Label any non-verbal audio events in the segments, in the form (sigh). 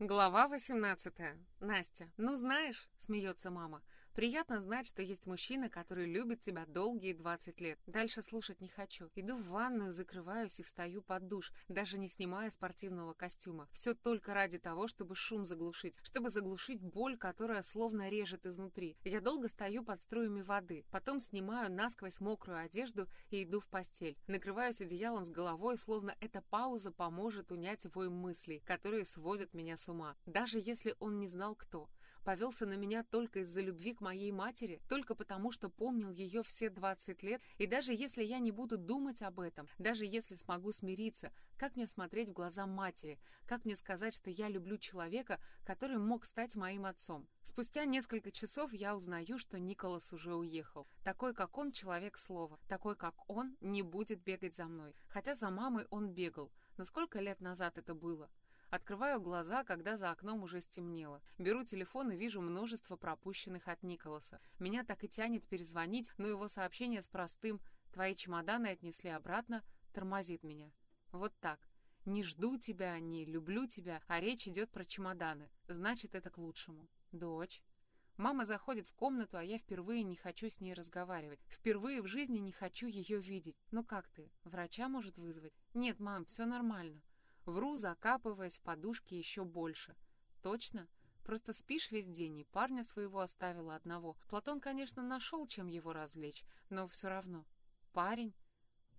Глава 18. Настя. Ну знаешь, смеется мама, приятно знать, что есть мужчина, который любит тебя долгие 20 лет. Дальше слушать не хочу. Иду в ванную, закрываюсь и встаю под душ, даже не снимая спортивного костюма. Все только ради того, чтобы шум заглушить, чтобы заглушить боль, которая словно режет изнутри. Я долго стою под струями воды, потом снимаю насквозь мокрую одежду и иду в постель. Накрываюсь одеялом с головой, словно эта пауза поможет унять вой мыслей, которые сводят меня с ума. Даже если он не знал, кто. Повелся на меня только из-за любви к моей матери, только потому, что помнил ее все 20 лет, и даже если я не буду думать об этом, даже если смогу смириться, как мне смотреть в глаза матери, как мне сказать, что я люблю человека, который мог стать моим отцом. Спустя несколько часов я узнаю, что Николас уже уехал. Такой, как он, человек слова. Такой, как он, не будет бегать за мной. Хотя за мамой он бегал. Но сколько лет назад это было? Открываю глаза, когда за окном уже стемнело. Беру телефон и вижу множество пропущенных от Николаса. Меня так и тянет перезвонить, но его сообщение с простым «Твои чемоданы отнесли обратно» тормозит меня. Вот так. Не жду тебя, не люблю тебя, а речь идет про чемоданы. Значит, это к лучшему. Дочь. Мама заходит в комнату, а я впервые не хочу с ней разговаривать. Впервые в жизни не хочу ее видеть. Ну как ты? Врача может вызвать? Нет, мам, все нормально. Вру, закапываясь в подушки еще больше. Точно? Просто спишь весь день, и парня своего оставила одного. Платон, конечно, нашел, чем его развлечь, но все равно. Парень?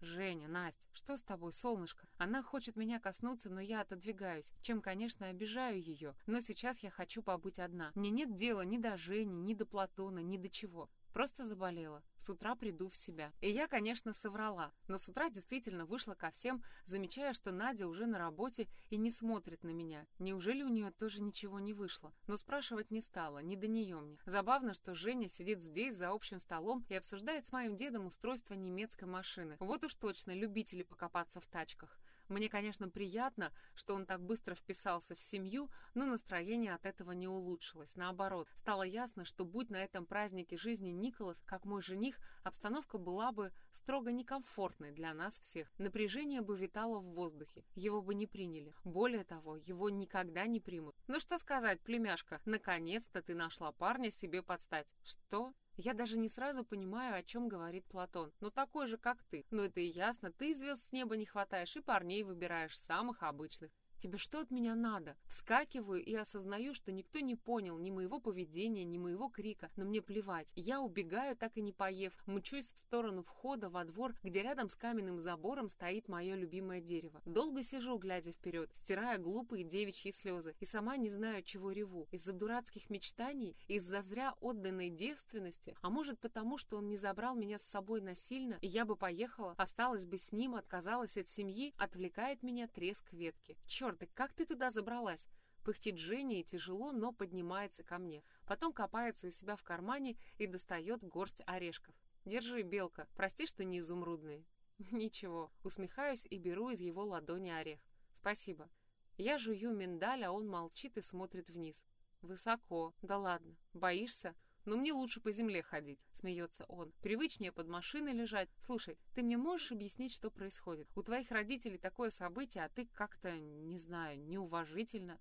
Женя, Настя, что с тобой, солнышко? Она хочет меня коснуться, но я отодвигаюсь, чем, конечно, обижаю ее. Но сейчас я хочу побыть одна. Мне нет дела ни до Жени, ни до Платона, ни до чего. Просто заболела. С утра приду в себя. И я, конечно, соврала. Но с утра действительно вышла ко всем, замечая, что Надя уже на работе и не смотрит на меня. Неужели у нее тоже ничего не вышло? Но спрашивать не стала, не до нее мне. Забавно, что Женя сидит здесь за общим столом и обсуждает с моим дедом устройство немецкой машины. Вот уж точно любители покопаться в тачках. Мне, конечно, приятно, что он так быстро вписался в семью, но настроение от этого не улучшилось. Наоборот, стало ясно, что будь на этом празднике жизни Николас, как мой жених, обстановка была бы строго некомфортной для нас всех. Напряжение бы витало в воздухе, его бы не приняли. Более того, его никогда не примут. Ну что сказать, племяшка, наконец-то ты нашла парня себе подстать. Что? Я даже не сразу понимаю, о чем говорит Платон. Ну такой же, как ты. Ну это и ясно, ты звезд с неба не хватаешь и парней выбираешь самых обычных. Тебе что от меня надо? Вскакиваю и осознаю, что никто не понял ни моего поведения, ни моего крика, но мне плевать. Я убегаю, так и не поев, мчусь в сторону входа во двор, где рядом с каменным забором стоит мое любимое дерево. Долго сижу, глядя вперед, стирая глупые девичьи слезы, и сама не знаю, чего реву. Из-за дурацких мечтаний, из-за зря отданной девственности, а может потому, что он не забрал меня с собой насильно, и я бы поехала, осталась бы с ним, отказалась от семьи, отвлекает меня треск ветки. Черт, черт, как ты туда забралась?» Пыхтит Женя и тяжело, но поднимается ко мне. Потом копается у себя в кармане и достает горсть орешков. «Держи, белка. Прости, что не изумрудные». (laughs) «Ничего». Усмехаюсь и беру из его ладони орех. «Спасибо». Я жую миндаль, а он молчит и смотрит вниз. «Высоко. Да ладно. Боишься?» «Но мне лучше по земле ходить», — смеется он. «Привычнее под машиной лежать. Слушай, ты мне можешь объяснить, что происходит? У твоих родителей такое событие, а ты как-то, не знаю, неуважительно».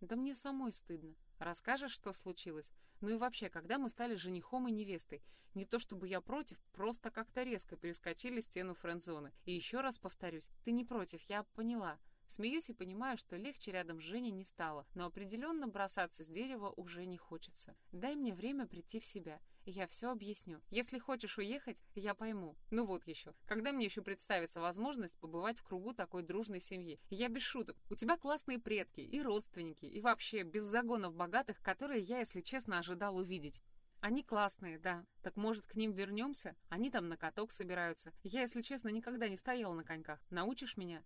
«Да мне самой стыдно. Расскажешь, что случилось? Ну и вообще, когда мы стали женихом и невестой? Не то чтобы я против, просто как-то резко перескочили стену френдзоны. И еще раз повторюсь, ты не против, я поняла. Смеюсь и понимаю, что легче рядом с Женей не стало, но определенно бросаться с дерева уже не хочется. Дай мне время прийти в себя, и я все объясню. Если хочешь уехать, я пойму. Ну вот еще. Когда мне еще представится возможность побывать в кругу такой дружной семьи? Я без шуток. У тебя классные предки и родственники, и вообще без загонов богатых, которые я, если честно, ожидал увидеть. Они классные, да. Так может, к ним вернемся? Они там на каток собираются. Я, если честно, никогда не стоял на коньках. Научишь меня?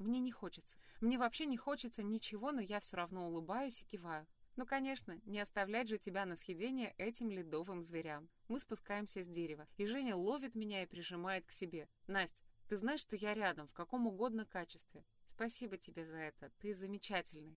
Мне не хочется. Мне вообще не хочется ничего, но я все равно улыбаюсь и киваю. Ну, конечно, не оставлять же тебя на съедение этим ледовым зверям. Мы спускаемся с дерева, и Женя ловит меня и прижимает к себе. Настя, ты знаешь, что я рядом, в каком угодно качестве. Спасибо тебе за это, ты замечательный.